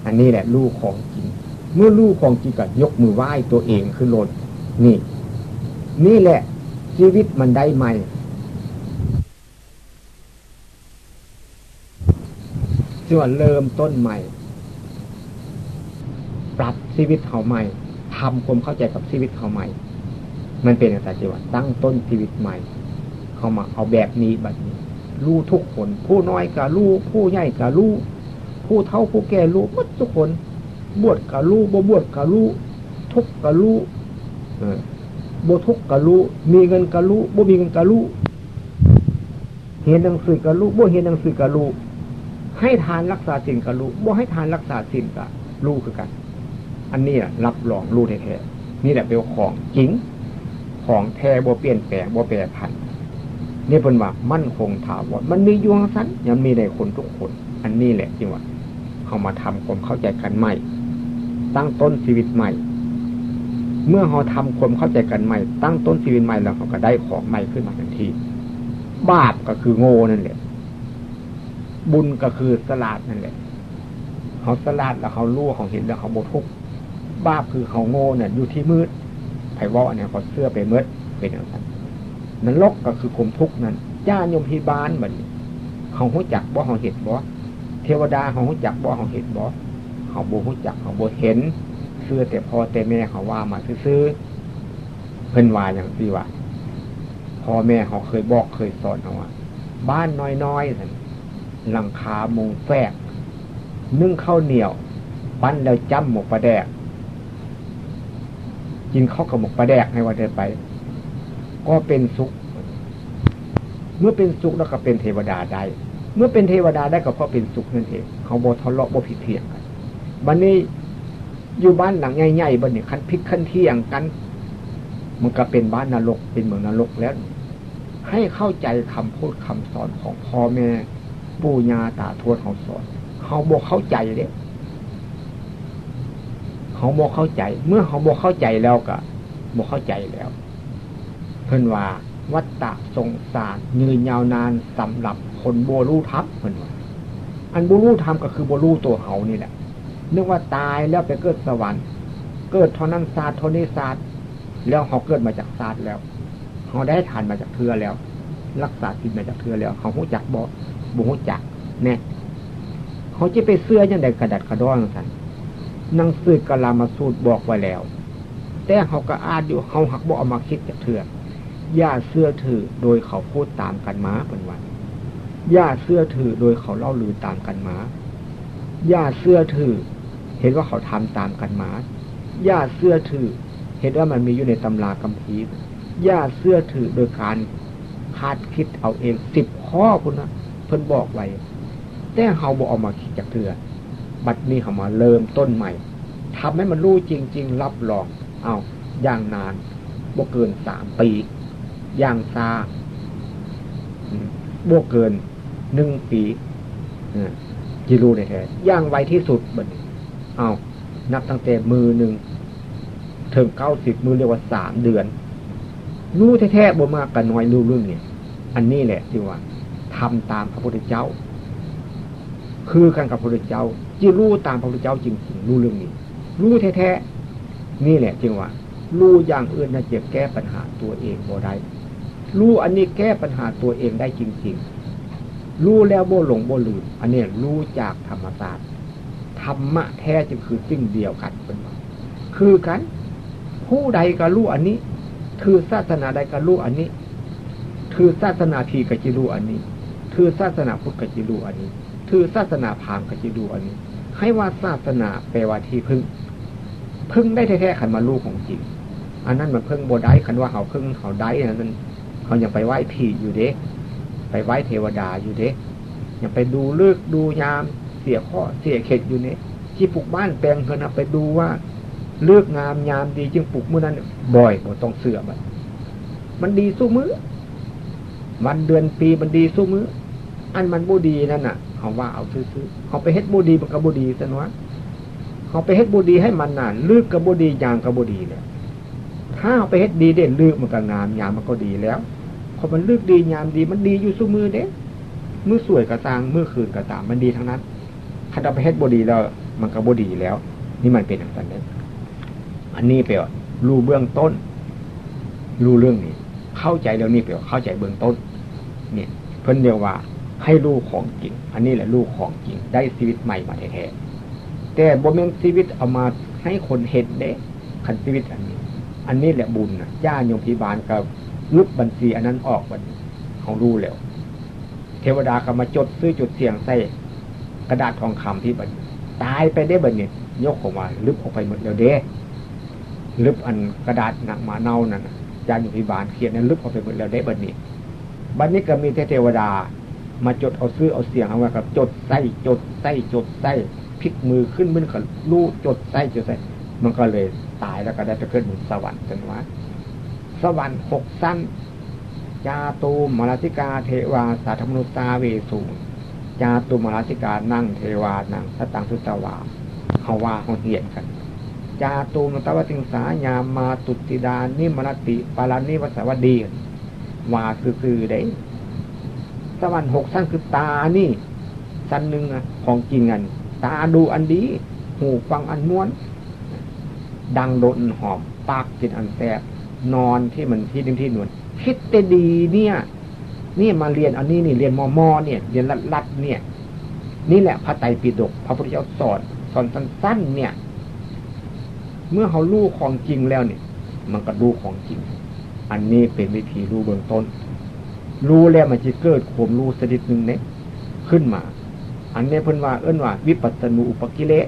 อันนี้แหละลูกของจริงเมื่อลูกของจริงก็ยกมือไหว้ตัวเองขึ้นรถนี่ นี่แหละชีวิตมันได้ใหม่ ส่วนเริ่มต้นใหม่ ปรับชีวิตเขาใหม่ทำความเข้าใจกับชีวิตเขาใหม่ มันเป็นอะไรจีวะตั้งต้นชีวิตใหม่ เขามาเอาแบบนี้แบบนี้รู้ทุกคน ผู้น้อยกับรู้ผู้ใหญ่กับรู้ผู้เท่าผู้แก่รู้หมดทุกคน บวชกับรู้บ่บวชกับรู้ทุกกับรู้บ่ทุกกับรู้มีเงินกับรู้บ่มีเงินกับรู้เห็นหนังสือกับรู้บ่เห็นหนังสือกับรู้ ให้ทานรักษาสินกับรู้บ่ให้ทานรักษาสินกับรู้คือกัน อันนี้รับรองรู้แท้ๆนี่แหละเป็นของจริง ของแท้บ่เปลี่ยนแปลงบ่แปรผันนี่เป็นว่ามั่นคงถาวรมันมียวงสันยังมีในคนทุกคน อันนี้แหละจริงว่าเขามาทำความเข้าใจกันใหม่ ตั้งต้นชีวิตใหม่ เมื่อเขาทำความเข้าใจกันใหม่ ตั้งต้นชีวิตใหม่แล้วเขาก็ได้ของใหม่ขึ้นมาทันที บาปก็คือโง่นั่นแหละ บุญก็คือสลาดนั่นแหละเขาสลาดแล้วเขารู้เขาเห็นแล้วเขาบทุกบาปคือเขาโง่เนี่ยอยู่ที่มืดไผ่ว่าเนี่ยเขาเสื้อไปมืดเป็นอย่างนั้นนรกก็คือคมทุกนั้นย่านยมพิบาลเหมือนเขาหูจักบ่เขาเห็นบ่เทวดาเขาหูจักบ่เขาเห็นบ่เขาโบหูจักเขาโบเห็นเสื้อแต่พอแต่แม่เขาว่ามาซื้อเพิ่นว่าอย่างที่ว่าพ่อแม่เขาเคยบอกเคยสอนเขาว่าบ้านน้อยๆสัน หลังคามุงแฝกนึ่งข้าวเหนียว ปั้นแล้วจ้ำหมกปลาแดก กินข้าวกับหมกปลาแดกในวันเดินไป ก็เป็นสุข เมื่อเป็นสุขแล้วก็เป็นเทวดาได้ เมื่อเป็นเทวดาได้ก็เพราะเป็นสุขนั่นเองเขาบอทะเลาะบ่ผิดเถียงกันบันนี้อยู่บ้านหลังใหญ่ๆบันนี้คันพิกคันเที่ยงกัน มันก็เป็นบ้านนรกเป็นเมืองนรกแล้ว ให้เข้าใจคำพูดคำสอนของพ่อแม่ ปู่ย่าตาทวดเขาสอนเขาบอกเข้าใจเด้เขาบอกเข้าใจ เมื่อเขาบอกเข้าใจแล้วก็บอกเข้าใจแล้ว เพิ่นว่า วัตตะสงสารยืนยาวนานสำหรับคนโบลูทับเพิ่นว่าอันโบลูทำก็คือโบลูตัวเขานี่แหละนึกว่าตายแล้วไปเกิดสวรรค์ เกิดทอนั้นศาสตร์ทอนี้ศาสตร์แล้วเขาเกิดมาจากศาสตร์แล้วเขาได้ทานมาจากเทือแล้ว รักษากินมาจากเทือแล้ว เขาหูจักบ่ บ่หูจักเนี่ยเขาจะไปเสื้อยังไงกระดัดกระดอนสันนังสือกลามาสูตรบอกไว้แล้ว แต่เขาก็อาจอยู่เขาหักบ่เอามาคิดจากเถื่ออย่าเสื้อถือโดยเขาพูดตามกันมาเป็นวันย่าเสื้อถือโดยเขาเล่าลือตามกันมาย่าเสื้อถือ เห็นว่าเขาทำตามกันมาย่าเสื้อถือ เห็นว่ามันมีอยู่ในตำราคัมภีย่าเสื้อถือโดยการคาดคิดเอาเองสิบข้อคุณนะ พิ่นบอกไว้แต่เขาบอกออกมาคิดจากเถื่อบัดนี้เขามาเริ่มต้นใหม่ทำให้มันรู้จริง ๆ รับรอง เอาอย่างนานบ่เกินสามปี อย่างซาบ่เกินหนึ่งปีจิรู้แท้ย่างไวที่สุดบัดนี้เอานับตั้งแต่มือหนึ่งถึงเก้าสิบมือเรียกว่าสามเดือน รู้แท้ๆบ่มากกันน้อยรู้เรื่องเนี่ย อันนี้แหละที่ว่า ทำตามพระพุทธเจ้า คือกันกับพระพุทธเจ้าจีรู้ตามพระพุทธเจ้าจริงๆรู้เรื่องนี้ รู้แท้ๆนี่แหละจริงว่ารู้อย่างอื่นนะเจ็บแก้ปัญหาตัวเองบ่ได้รู้อันนี้แก้ปัญหาตัวเองได้จริงๆ รู้แล้วโบหลงโบลืม อันนี้รู้จากธรรมศาสตร์ธรรมะแท้จึงคือสิ่งเดียวกันเป็นว่าคือกัน ผู้ใดก็รู้อันนี้ คือศาสนาใดก็รู้อันนี้ คือศาสนาทีก็จะรู้อันนี้ คือศาสนาพุทธกจะรู้อันนี้คือศาสนาพราหมณ์กจะดูอันนี้ ให้ว่าศาสนาแปลว่าที่พึ่ง พึ่งได้แท้ๆขันมาลูกของจริง อันนั้นมันพึ่งโบได้ขันว่าเขาพึ่งเขาได้นั้นเขายังไปไหว้ผีอยู่เด้ไปไหว้เทวดาอยู่เด้ยังไปดูเลือกดูยามเสียข้อเสียเข็ดอยู่เนี่ยที่ปลูกบ้านแปลงเพิ่นไปดูว่าเลือกงามยามดีจึงปลูกเมื่อนั้น บ่อยบ่ต้องเสื่อมันมันดีสู้มือวันเดือนปีมันดีสู้มือ อันมันบูดีนั่นน่ะเขาว่าเอาซื้อเขาไปเฮ็ดบูดีมันกระบูดีซะนะเขาไปเฮ็ดบูดีให้มันน่ะลึกกระบูดียางกระบูดีเนี่ยถ้าเอาไปเฮ็ดดีเด่นลึกมันก็งามยามมันก็ดีแล้วพอมันลึกดียามดีมันดีอยู่สู้มือเด้มือสวยกระตางมือคืนกระตางมันดีทั้งนั้นถ้าเราไปเฮ็ดบูดีแล้ว มันกระบูดีแล้ว นี่มันเป็นอย่างนั้นอันนี้เปล่ารู้เบื้องต้น รู้เรื่องนี้ เข้าใจเรื่องนี้เปล่าเข้าใจเบื้องต้น เนี่ย เพิ่นเดียวว่า ให้ลูกของจริง อันนี้แหละลูกของจริง ได้ชีวิตใหม่มาแท้ๆแต่บ่เมนชีวิตเอามาให้คนเห็นเด้คันชีวิตอันนี้ อันนี้แหละบุญนะญาโยมพิบาลกับลุบบัญชีอันนั้นออกวันเขารู้แล้ว เทวดาก็มาจดซื้อจุดเสียงใส่กระดาษทองคำที่บันตายไปได้บันเนี่ยยกออกมาลึบออกไปหมดแล้วเด้ลึบอันกระดาษหนักมาเน่านั่นญาโยมพิบาลเขียนนั้นลึบออกไปหมดแล้วเด้บันนี้บันนี้ก็มีเทวดา มาจดเอาซื้อเอาเสียงเอาไว้กับ จดไส้จดไส้จดไส้พลิกมือขึ้นมันก็รู้จดไส้จดไส้มันก็เลยตายแล้วก็ได้ไปเกิดบนสวรรค์กันว่าสวรรค์หกสั้นจาตูมราธิกาเทวาสาธมนุตาเวสูจาตูมราธิกานั่งเทวานั่งสตังสุตวาเขาว่าเขาเหียนกันจาตูมตวติงสายามาตุติดานิมรติปารานิวสวัสดีว่าคือๆได้ สวรรค์หกสั้นคือตานี่สั้นหนึ่งของจริงอัน ตาดูอันดี หูฟังอันม้วน ดังโดนหอมปากกินอันแสบนอนที่มันที่ดึงที่นวลคิดแต่ดีเนี่ย นี่มาเรียนอันนี้นี่เรียนมอมอเนี่ย เรียนลัดๆเนี่ย นี่แหละพระไตรปิฎกพระพุทธเจ้าสอนสอนสั้นๆเนี่ย เมื่อเขารู้ของจริงแล้วเนี่ย มันก็รู้ของจริง อันนี้เป็นวิธีรู้เบื้องต้น รู้แล้วมันจะเกิดขมรู้สดิดหนึ่งเนี่ยขึ้นมา อันนี้เพิ่นว่าเอิ้นว่า วิปัสสนูอุปกิเลส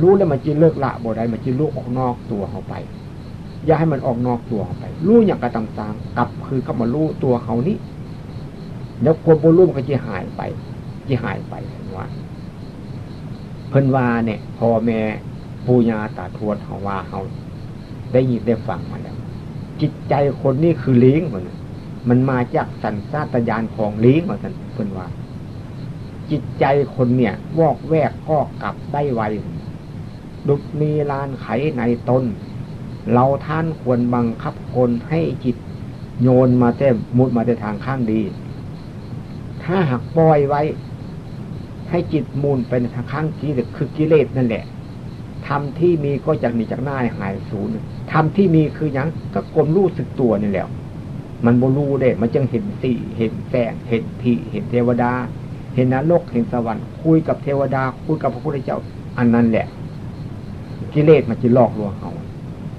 รู้แล้วมันจะเลิกละบ่ได้มันจะลุกออกนอกตัวเขาไป อย่าให้มันออกนอกตัวเขาไป รู้อย่างกระตำตามกลับคือเข้ามารู้ตัวเขานี้แล้วความบรู้มันก็จะหายไปจะหายไปเว่าเพิ่นว่าเนี่ยพ่อแม่ปูญาตาทวดเขาว่าเขาได้ยินได้ฟังมาแล้วจิตใจคนนี้คือเลิงมัน มันมาจากสันซาตญาณของลิงมาสันเพิ่นว่า จิตใจคนเนี่ย วอกแวกก็กลับได้ไวดุกมีลานไขในตนเราท่านควรบังคับคนให้จิตโยนมาเต้มมุดมาในทางข้างดี ถ้าหากปล่อยไว้ ให้จิตมูลไปในทางข้างที่คือกิเลสนั่นแหละทำที่มีก็จะมีจากหน้าหายสูญทำที่มีคืออย่างก็กลมรู้สึกตัวนี่แหละ มันบรู้ได้ มันจึงเห็นสีเห็นแสง เห็นผีเห็นเทวดา เห็นนรก เห็นสวรรค์ คุยกับเทวดา คุยกับพระพุทธเจ้า อันนั้นแหละ กิเลสมันจะหลอกลวงเขา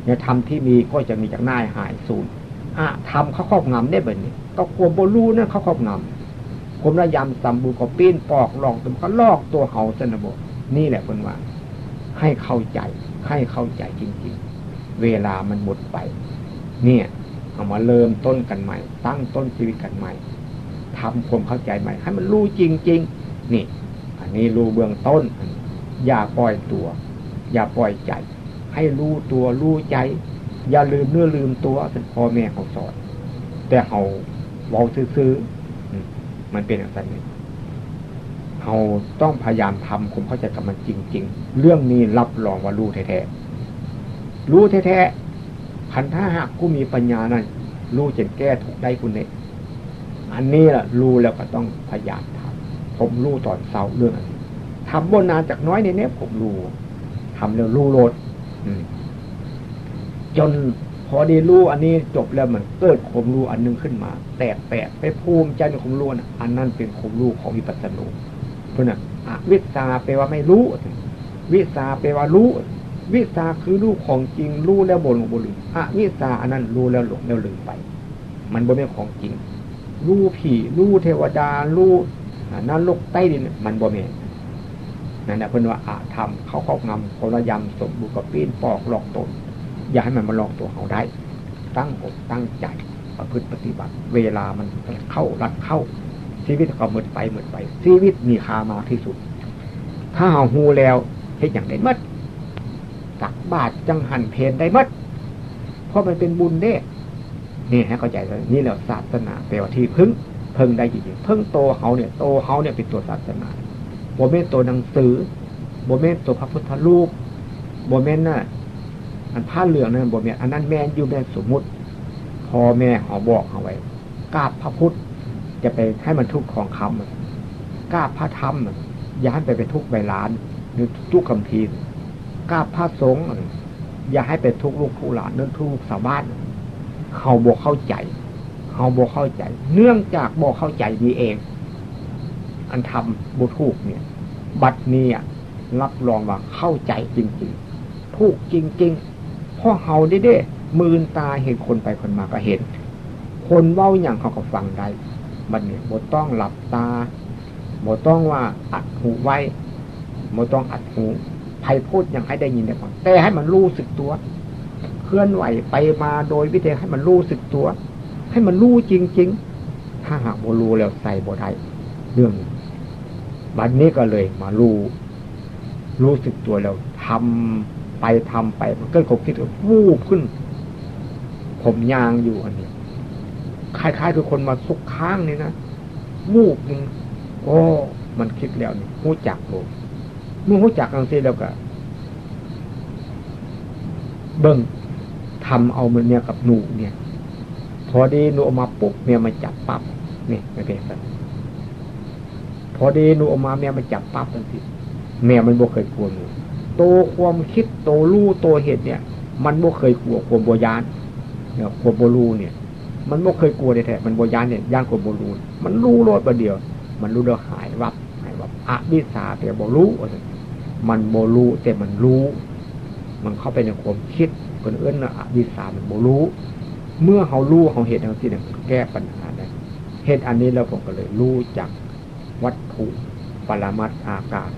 เนี่ยทำที่มีก็จะมีจากหน้าหายสูญอะทำเขาครอบงำได้แบบนี้ ก็ควรบรู้นะเขาครอบงำผมระยำสัมบูก็ปีนปอกหลอกตัวเขาลอกตัวเขาสนบนี่แหละคนว่า ให้เข้าใจ ให้เข้าใจจริง ๆ เวลามันหมดไป เนี่ย เอามาเริ่มต้นกันใหม่ ตั้งต้นชีวิตกันใหม่ทำความเข้าใจใหม่ ให้มันรู้จริง ๆ นี่ อันนี้รู้เบื้องต้น อย่าปล่อยตัว อย่าปล่อยใจ ให้รู้ตัวรู้ใจ อย่าลืมเนื้อลืมตัวเป็นพ่อแม่เขาสอน แต่เขาเว้าซื้อๆมันเป็นอย่างนั้นเราต้องพยายามทำความเข้าใจกับมันจริง ๆ เรื่องนี้รับรองว่ารู้แท้ๆรู้แท้ๆ ขันถ้าหากกูมีปัญญานั้นรู้จะแก้ถูกได้คุณเนี่ยอันนี้แหละรู้แล้วก็ต้องพยายามทำผมรู้ตอนเสาเรื่องนี้ทำบนนานจากน้อยในเนี้ยผมรู้ทำแล้วรู้โลดจนพอดีรู้อันนี้จบแล้วมันเกิดขมรู้อันนึงขึ้นมา แตกแปะไปภูมิใจในขมรู้อันนั้นเป็นขมรู้ของวิปัสสนูเพราะนั้นวิสาแปลว่าไม่รู้ วิสาแปลว่ารู้ วิสาคือรู้ของจริงรู้แล้วบนบนลืมอวิสาอันนั้นรู้แล้วหลงแล้วลืมไป มันบ่เป็นของจริงรู้ผีรู้เทวดารู้นั่นโลกใต้ดินมันบ่เม่นั่นแหละเพิ่นว่าอาธรรมเขาครอบงำคนละยำสมบุกปีนปอกหลอกตนอย่าให้มันมาหลอกตัวเขาได้ ตั้งอกตั้งใจประพฤติปฏิบัติ เวลามันเข้ารัดเข้า ชีวิตก็หมดไปหมดไป ชีวิตมีคามากที่สุด ถ้าเอาหูแล้วเห็นอย่างได้มัด บาทจังหันเพนได้มัดเพราะมันเป็นบุญเด้ นี่ให้เข้าใจเลยนี่แหละศาสนาแปลว่าที่พึ่งเพิ่งได้จริงๆเพิ่งโตเขาเนี่ยโตเขาเนี่ยเป็นตัวศาสนาโบเมนตัวหนังสือโบเมนตัวพระพุทธรูปโบเมนน่ะอันผ้าเหลืองนั่นโบเมนอันนั้นแม่อยู่แม่สมมุติพ่อแม่เขาบอกเอาไว้กราบพระพุทธจะไปให้มันทุกข์ของคำกล้าพระธรรมย่าให้ไปไปทุกข์ใบล้าน หรือทุกข์คำพี กล้าพระสงฆ์อย่าให้ไปทุกข์ลูกผู้หลานเนื่องทุกข์สาวบ้าน เขาบอกเข้าใจ เขาบอกเข้าใจ เนื่องจากบอกเข้าใจนี้เอง อันทำบุทุกเนี่ย บัดนี้รับรองว่าเข้าใจจริงๆทุกจริงๆพ่อเฮาได้เด้มืนตาเห็นคนไปคนมาก็เห็น คนเว้าอย่างเขาก็ฟังได้บัดนี้บต้องหลับตาบต้องว่าอัดหูไว้บต้องอัดหู ใครพูดอยังให้ได้ยินได้ฟังแต่ให้มันรู้สึกตัว เคลื่อนไหวไปมาโดยวิธีให้มันรู้สึกตัว ให้มันรู้จริง ๆ ถ้าหากโมรู้แล้วใส่บ่ได้เรื่องบัดนี้ก็เลยมารู้รู้สึกตัวแล้วทำไปทำไป มันก็คงคิดว่าวูบขึ้น ผมยางอยู่อันนี้คล้ายๆคือคนมาซุกค้างนี่นะมูกนึงโอ้ มันคิดแล้วนี่หูจักโล มื่อหูจักอังซีแล้วก็เบิ้งทำเอามันเนี่ยกับหนูเนี่ย พอดีหนูออกมาปุ๊บเมียมาจับปั๊บนี่ไม่เป็นไรพอดีหนูออกมาเมียมาจับปั๊บทันทีเมียมันบ่เคยกลัวหนูโตความคิดโตรู้โตเหตุเนี่ย มันบ่เคยกลัวความโบยานเนี่ยความโบรูเนี่ย มันไม่เคยกลัวแท้มันโบยานเนี่ยย่างกลัวโบรูมันรู้รอดประเดียว มันรู้แล้วหายวับหายวับอวิสาแต่โบรู้อะไร มันโบรู้แต่มันรู้ มันเข้าไปในความคิดคนอื่นนะอวิสามันโบรู้ เมื่อเขารู้เขาเห็นทั้งสิ้นแก้ปัญหาได้เหตุอันนี้แล้วผมก็เลยรู้จักวัตถุปรมัตอากาศ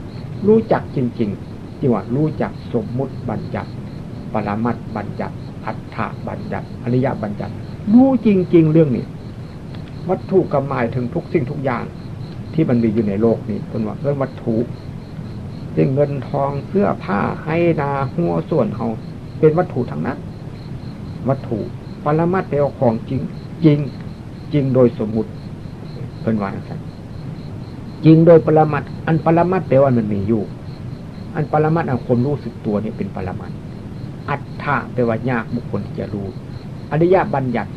รู้จักจริงๆที่ว่ารู้จักสมมุติบัญญัติปรมัตบัญญัติอัฏฐบัญญัติอริยบัญญัติรู้จริง ๆ เรื่องนี้วัตถุก็หมายถึงทุกสิ่งทุกอย่างที่มันมีอยู่ในโลกนี้คนว่าเรื่องวัตถุ สิ่งเงินทองเสื้อผ้าให้นาหัวส่วนเขาเป็นวัตถุทั้งนั้น วัตถุปรมัตถ์เป็นของจริง จริง จริงโดยสมมุติเป็นว่าอย่างไรจริงโดยปรมัตอันปรมัตแปลว่ามันมีอยู่ อันปรมัตอันความรู้สึกตัวนี่เป็นปรมัตอัตถะแปลว่ายากบุคคลที่จะรู้ อริยบัญญัติ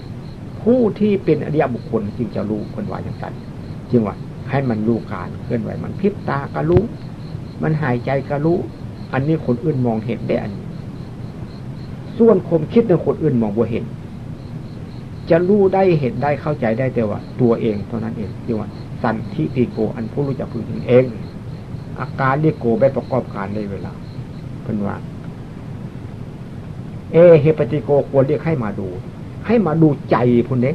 ผู้ที่เป็นอริยบุคคลจึงจะรู้คนว่าอย่างนั้นจึงว่าให้มันรู้การเคลื่อนไหวมันพิบตาก็รู้ มันหายใจก็รู้ อันนี้คนอื่นมองเห็นได้อันนี้ส่วนคมคิดในคนอื่นมองบ่เห็น จะรู้ได้เห็นได้เข้าใจได้แต่ว่า ตัวเองเท่านั้นเองที่ว่า สันทิติโกอันผู้รู้จักพึงเอง อาการเรียกโกไปประกอบการในเวลาเป็นว่าเอเฮปติโกควรเรียกให้มาดู ให้มาดูใจพุ่นเด็ก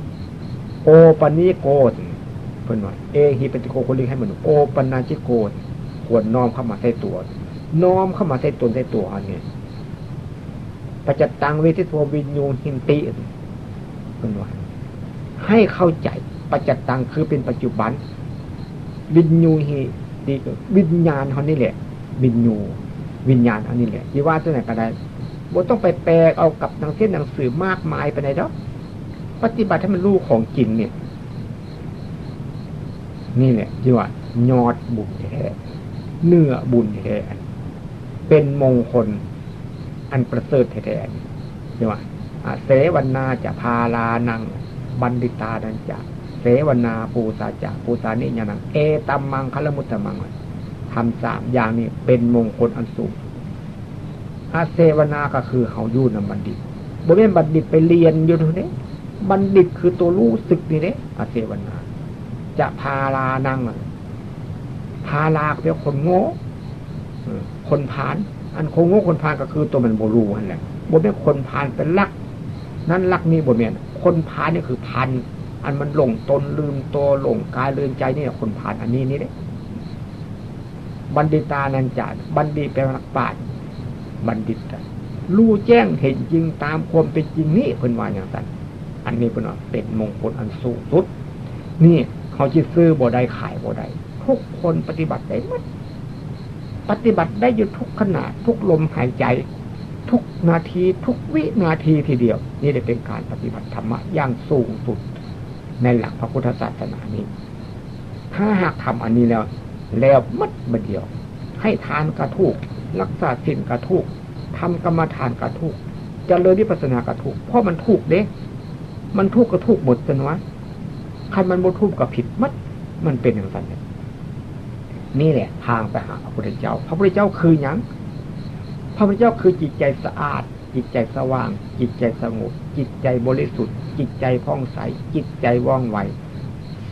โอปันิโกเพิ่นว่าเอฮิปติโกควรเรียกให้มาดูโอปันาจิโก ควรน้อมเข้ามาใส่ตัว น้อมเข้ามาใส่ตนใส่ตัวอันนี้ปัจจตังเวทิโทวิญญูหินติเป็นว่าให้เข้าใจปัจจตังคือเป็นปัจจุบัน วิญญูหิดีวิญญาณเขานี่แหละวิญญูวิญญาณอันนี้แหละที่ว่าตัวไหนก็ได้บ่ต้องไปแปลเอากับหนังเส้นหนังสือมากมายไปไหนดอกปฏิบัติให้มันรู้ของจริงเนี่ย นี่แหละที่ว่ายอดบุญแท้ เนื้อบุญแท้เป็นมงคล อันประเสริฐแท้ๆที่ว่าเสวนาจะพาลานัง บันดิตาดันจะเสวนาปูสาจะปูสานิยานัง เอตัมมังคลมุตตมังทำสามอย่างนี้เป็นมงคลอันสูงอาเสวนาก็คือเขายู่นำบัณฑิตบ่แม่นบัณฑิตไปเรียนอยู่ตรงนี้บัณฑิตคือตัวรู้สึกนี่เด้อาเสวนา จะพาลานั่ง พาลาเป็นคนโง่คนพาน อันคงโง่คนพานก็คือตัวมันโบรูนั่นแหละบ่แม่นคนพานเป็นลัก นั่นลักนี่บ่แม่นคนพานนี่คือพันอันมันหลงตนลืมตัวหลงกายลืมใจนี่คนผ่านอันนี้นี่เด้บัณฑิตานันจัดบัณฑิตแปลว่านักปราชญ์บัณฑิตรู้แจ้งเห็นจริงตามความเป็นจริงนี่เพิ่นว่าอย่างนั้นอันนี้เป็นว่าเป็นมงคลอันสูงสุด นี่เขาจะซื้อบ่ได้ขายบ่ได้ ทุกคนปฏิบัติได้หมดปฏิบัติได้อยู่ทุกขณะทุกลมหายใจ ทุกนาทีทุกวินาทีทีเดียว นี่ได้เป็นการปฏิบัติธรรมะอย่างสูงสุด ในหลักพระพุทธศาสนานี้ ถ้าหากทำอันนี้แล้ว แล้วมัดมาเดียว ให้ทานกระทุกรักษาสินกระทุกทำกรรมฐานกระทุกจะเลยนิพพานากระทุกเพราะมันถูกเด้ มันทุกกระทุกหมดจนวะใครมันบ่ทุกกับผิดมัดมันเป็นอย่างนั้น นี่แหละทางไปหาพระพุทธเจ้า พระพุทธเจ้าคืออยังพระพุทธเจ้าคือจิตใจสะอาด จิตใจสว่าง จิตใจสงบจิตใจบริสุทธิ์ จิตใจผ่องใส จิตใจว่องไว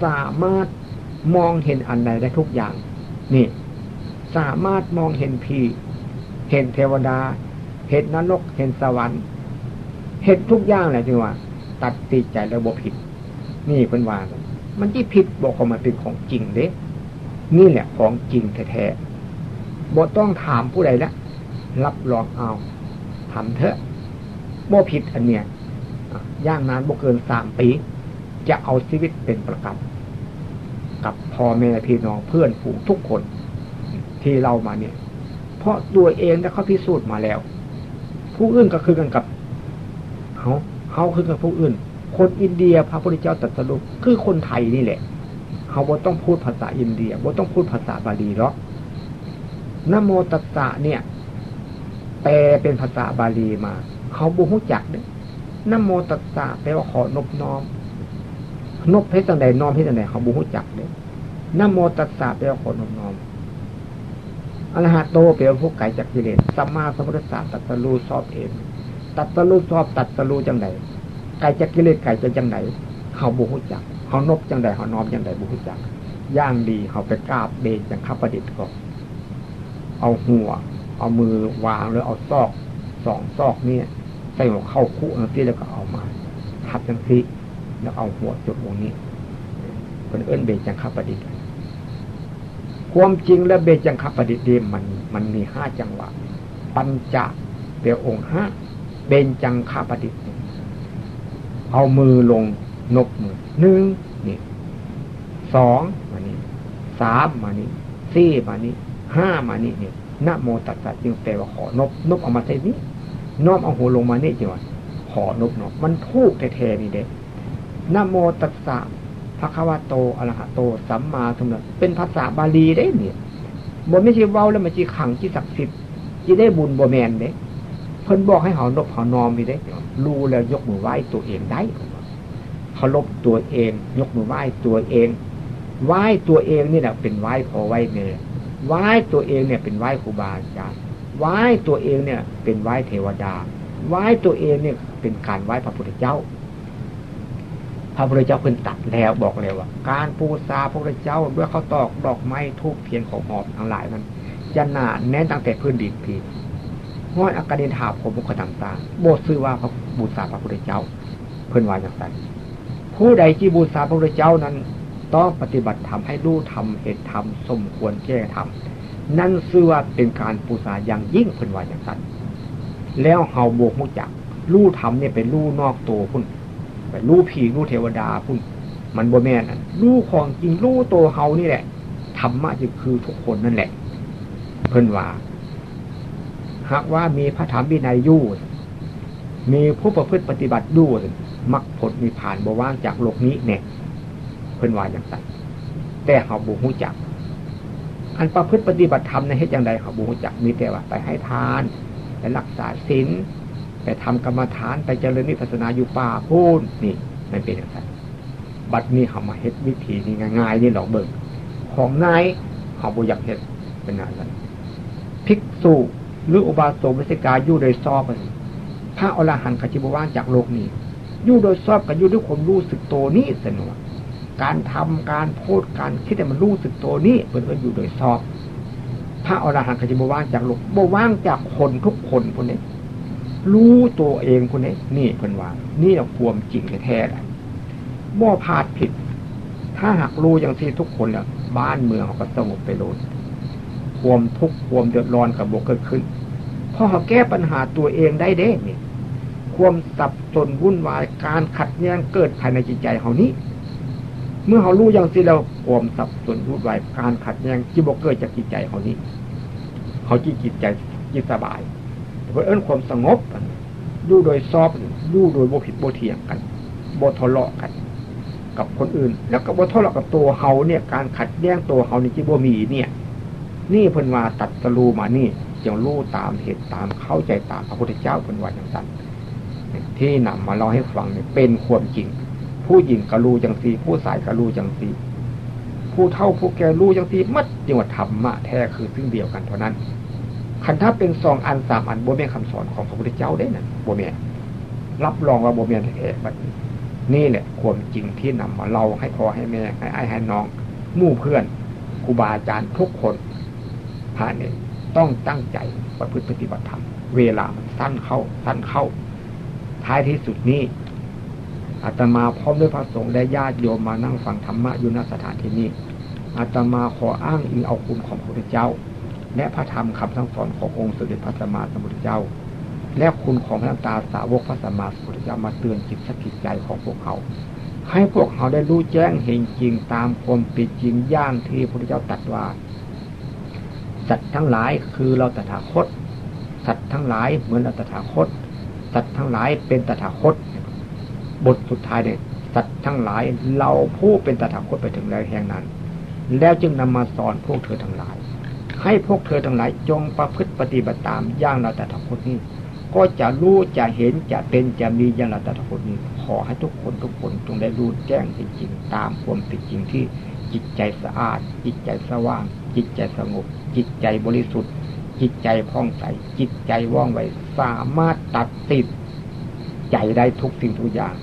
สามารถมองเห็นอันใดได้ทุกอย่าง นี่ สามารถมองเห็นผีเห็นเทวดา เห็นนรกเห็นสวรรค์ เห็นทุกอย่างแหละที่ว่า ตัดติใจแล้วบ่ผิด นี่เป็นว่ามันที่ผิดบอกว่ามันเป็นของจริงเด้ นี่แหละของจริงแท้ๆบ่ต้องถามผู้ใดล้วรับรองเอาทำเถอะบ่ผิดอันเนี้ยย่างนานบ่เกินสามปี จะเอาชีวิตเป็นประกันกับพ่อแม่พี่น้องเพื่อนฝูงทุกคน ที่เรามาเนี่ย เพราะตัวเองได้เขาพิสูจน์มาแล้ว ผู้อื่นก็คือกันกับเขาเขาคือกับผู้อื่น คนอินเดียพระพุทธเจ้าตรัสรู้คือคนไทยนี่แหละ เขาบ่ต้องพูดภาษาอินเดียบ่ต้องพูดภาษาบาลีหรอกนโมตัสสะเนี่ย แปลเป็นภาษาบาลีมา เขาบูฮู้จักเนี่ยนโมตัสสะแปลว่าขอนบน้อมนบเพชรจังใดน้อมเพชรจังใดเขาบูฮู้จักเลยนโมตัสสะแปลว่าขอนบน้อมอรหัตโตแปลว่าผู้ไก่จากกิเลสสัมมาสัมพุทธะตัตตลูสอบเองตัตตลูสอบตัตตลูจังใดไก่จากกิเลสไก่จะจังไหนเขาบูฮู้จัก เขานบจังใดเขานอมจังใดบูฮู้จักย่างดีเขาไปกราบเบนจังข้าประดิษฐ์ก็เอาหัว เอามือวางหรือเอาซอกสองซอกเนี่ยใส่หัวเข้าคู่นังที่แล้วก็เอามาทับจังซีแล้วเอาหัวจุดวงนี้คนเอื้นเบจังคับประดิษฐ์ความจริงแล้วเบจังคับประดิษฐ์ดีมันมันมีห้าจังหวะ ปัญจะเปียองค์ห้าเบนจังคับประดิษฐ์เอามือลงนกมือหนึ่งนี่สองมานี้สามมานี้สี่มานี้ห้ามานี้เนี่ยนะโมตัสสะจึงแปลว่าขอนบนบเอามาใส่นี้น้อมเอาหัวลงมานี่จริงวะขอนบเนาะมันทูกแท้ๆนี่เด็นะโมตัสสะพระคัมภโตอรหะโต สัมมาสัมพุทธเป็นภาษาบาลีได้เนี่ยบนไม่ใช่เว้าแล้วมันจีขังจีศักดิ์สิทธิ์จีได้บุญบ่แมนเด้เพิ่นบอกให้เขานบเขานอมไปได้รู้แล้วยกมือไหว้ตัวเองได้ เขาลบตัวเอง ยกมือไหว้ตัวเองไหว้ตัวเองนี่แหละเป็นไหว้พอไหว้เมยไหว้ตัวเองเนี่ยเป็นไหว้ครูบาอาจารย์ไหว้ตัวเองเนี่ย เป็นไหว้เทวดาไหว้ตัวเองเนี่ยเป็นการไหว้พระพุทธเจ้า พระพุทธเจ้าเพิ่นตัดแล้วบอกเลยว่า การปูซาพระพุทธเจ้าด้วยเขาตอกดอกไม้ทูบเทียนของหอมทั้งหลายนั้นจะหนาแน่นตั้งแต่พื้นดินพีห้อยอากาศเดนถาผมบุคคลต่างๆโบสซื้อว่าพระบูชาพระพุทธเจ้า เพื่นวาอย่างไร ผู้ใดที่บูชาพระพุทธเจ้านั้น ต้องปฏิบัติธรรมให้รู้ธรรมเหตุธรรมสมควรแก้ธรรมนั่นซื้อว่าเป็นการบูชาอย่างยิ่งเพื่นวายอย่างนั้นแล้วเฮาโบกมุจักรู้ธรรมเนี่ยเป็นรู้นอกตัวพุ่นไปรู้ผีรู้เทวดาพุ่นมันบ่แม่นรู้ของจริงรู้ตัวเฮานี่แหละธรรมะจึงคือทุกคนนั่นแหละ เพื่นว่าหากว่ามีพระธรรมวินัยยู่ มีผู้ประพฤติปฏิบัติยู่มักผลมีผ่านบว่างจากโลกนี้เนี่ยเพิ่นว่าอย่างไรแต่เขาบุหูจัก อันประพฤติปฏิบัติธรรมในเหตุอย่างใดเขาบุหูจัก มีแต่ว่าไปให้ทานไปรักษาศีลไปทำกรรมฐานไปเจริญวิปัสสนาอยู่ป่าพูนนี่มันเป็นอย่างไรบัดนี้เขามาเฮ็ดวิธีนี้ง่ายๆนี่หลอกเบิ่งของนายเขาบุอยากเฮ็ดเป็นอะไรภิกษุหรืออุบาสกวิสิกาอยู่โดยซอบ พระอรหันต์ขจิบว่างจากโลกนี้ยู่โดยซอบกันยู่ด้วยความรู้สึกโตนี้สนุกการทำการพูดการคิดแต่มันรู้สึกโตนี้เป็นว่าอยู่โดยซอบ พระอรหันต์ขจิบว่างจากโลกบว่างจากคนทุกคนคนนี้รู้ตัวเองคนนี้นี่เพิ่นว่า นี่เราความจริงแท้ๆเลยบ่พลาดผิด ถ้าหากรู้อย่างที่ทุกคนเนี่ยบ้านเมืองเขาก็สงบไปโลดความทุกข์ความเดือดร้อนกับบกเกิดขึ้น พอเขาแก้ปัญหาตัวเองได้เด้เนี่ยความสับสนวุ่นวายการขัดแย้งเกิดภายในจิตใจเขานี้ เมื่อเขารู้อย่างสิเราความสับสนวุ่นวายการขัดแย้งจิบเกิดจากจิตใจเขานี้ เขาจิตจิตใจจิตสบายเพราะเอิ้นความสงบดูโดยซอบดูโดยโบผิดโบเถียงกันโบทะเลาะกัน กับคนอื่น แล้วก็โบทะเลาะกับตัวเขาเนี่ย การขัดแย้งตัวเขานี่จิบมีเนี่ย นี่เพิ่นว่าตัดสรูมานี่ จงรู้ตามเหตุตามเข้าใจตามพระพุทธเจ้าเพิ่นว่าอย่างนั้นที่นำมาเล่าให้ฟังเนี่ยเป็นความจริง ผู้หญิงก็รู้จังสีผู้ชายก็รู้จังสีผู้เท่าผู้แก่รู้จังสีมัดจังหวัดธรรมะแท้คือซึ่งเดียวกันเท่านั้นคันถ้าเป็นสองอันสามอันโบเมียนคำสอนของพระพุทธเจ้าได้นะโบเมียนรับรองว่าโบเมียนแท้ๆแบบนี่แหละความจริงที่นำมาเล่าให้พ่อให้แม่ให้ไอ้ให้น้องมู่เพื่อนครูบาอาจารย์ทุกคนพระเนี่ย ต้องตั้งใจประพฤติปฏิบัติธรรมเวลามันสั้นเข้าสั้นเข้า ท้ายที่สุดนี้อาตมาพร้อมด้วยพระสงฆ์และญาติโยมมานั่งฟังธรรมะอยู่ณสถานที่นี้อาตมาขออ้างอิงเอาคุณของพระพุทธเจ้า และพระธรรมคำสั่งสอนขององค์สมเด็จพระสัมมาสัมพุทธเจ้า และคุณของพระตาสาวกพระสัมมาสัมพุทธเจ้ามาเตือนจิตสกิจใจของพวกเขา ให้พวกเขาได้รู้แจ้งเห็นจริงตามความเป็นจริงย่างที่พระพุทธเจ้าตรัสว่า สัตว์ทั้งหลายคือเราตถาคต สัตว์ทั้งหลายเหมือนเราตถาคต สัตว์ทั้งหลายเป็นตถาคต บทสุดท้ายเนี่ยสัตว์ทั้งหลายเราผู้เป็นตถาคตไปถึงแล้วแห่งนั้น แล้วจึงนำมาสอนพวกเธอทั้งหลาย ให้พวกเธอทั้งหลายจงประพฤติปฏิบัติตามอย่างเราตถาคตนี้ ก็จะรู้จะเห็นจะเป็นจะมีอย่างเราตถาคตนี้ ขอให้ทุกคนทุกคนจงได้รู้แจ้งจริงๆตามความเป็นจริงที่จิตใจสะอาด จิตใจสว่าง จิตใจสงบ จิตใจบริสุทธิ์ จิตใจพ่องใส จิตใจว่องไว สามารถตัดติดใจได้ทุกสิ่งทุกอย่าง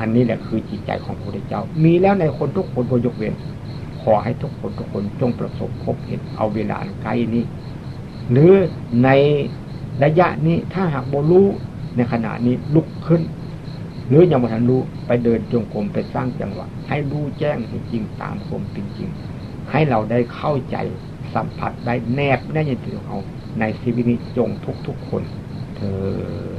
อันนี้แหละคือจิตใจของพระพุทธเจ้า มีแล้วในคนทุกคนโดยยกเว้น ขอให้ทุกคนทุกคนจงประสบพบเห็นเอาเวลาใกล้นี้ หรือในระยะนี้ถ้าหากโมรู้ในขณะนี้ลุกขึ้น หรือยังไม่ทันรู้ไปเดินจงกรมไปสร้างจังหวะ ให้รู้แจ้งจริงตามความเป็นจริง ให้เราได้เข้าใจสัมผัสได้แนบแน่ยินถือเขาในชีวิตนี้จงทุกทุกคนเธอ